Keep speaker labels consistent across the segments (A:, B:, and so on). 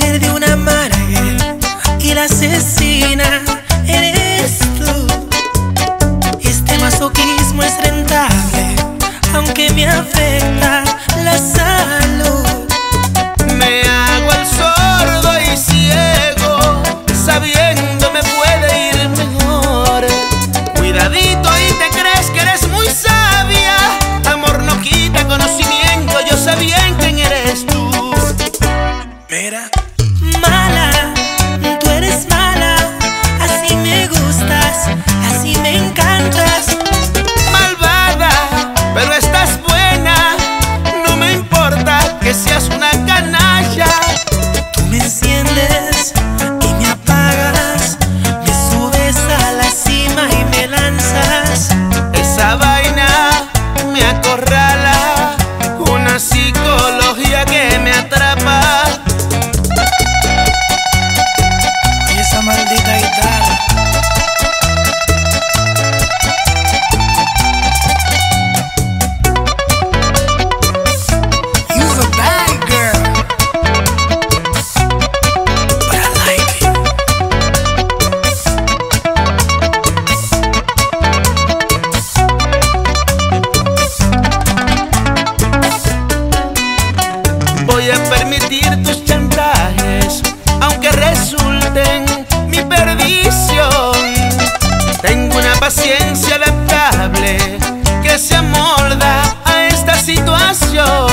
A: de una maraguer y la asesina eres tú. Este masoquismo es rentable, aunque me afecta la salud.
B: Me hago
C: el
B: sordo
C: y
B: ciego,
C: sabiendo
B: me
C: puede ir
B: mejor.
C: Cuidadito y te crees que eres muy sabio.
A: Mala, tú eres mala, así me gustas, así me
B: permitir tus
C: chantajes,
B: aunque
C: resulten
B: mi
C: perdición. Tengo una paciencia adaptable que se amolda a esta situación.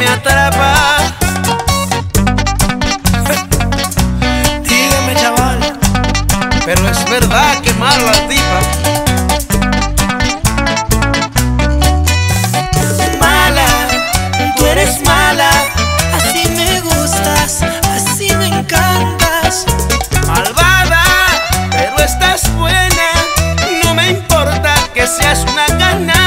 C: me atrapa.
D: Dígame, chaval,
C: pero es verdad que malo la tipa.
A: eres mala. Así me gustas, así me encantas.
C: Malvada, pero estás buena. No me importa que seas una gana.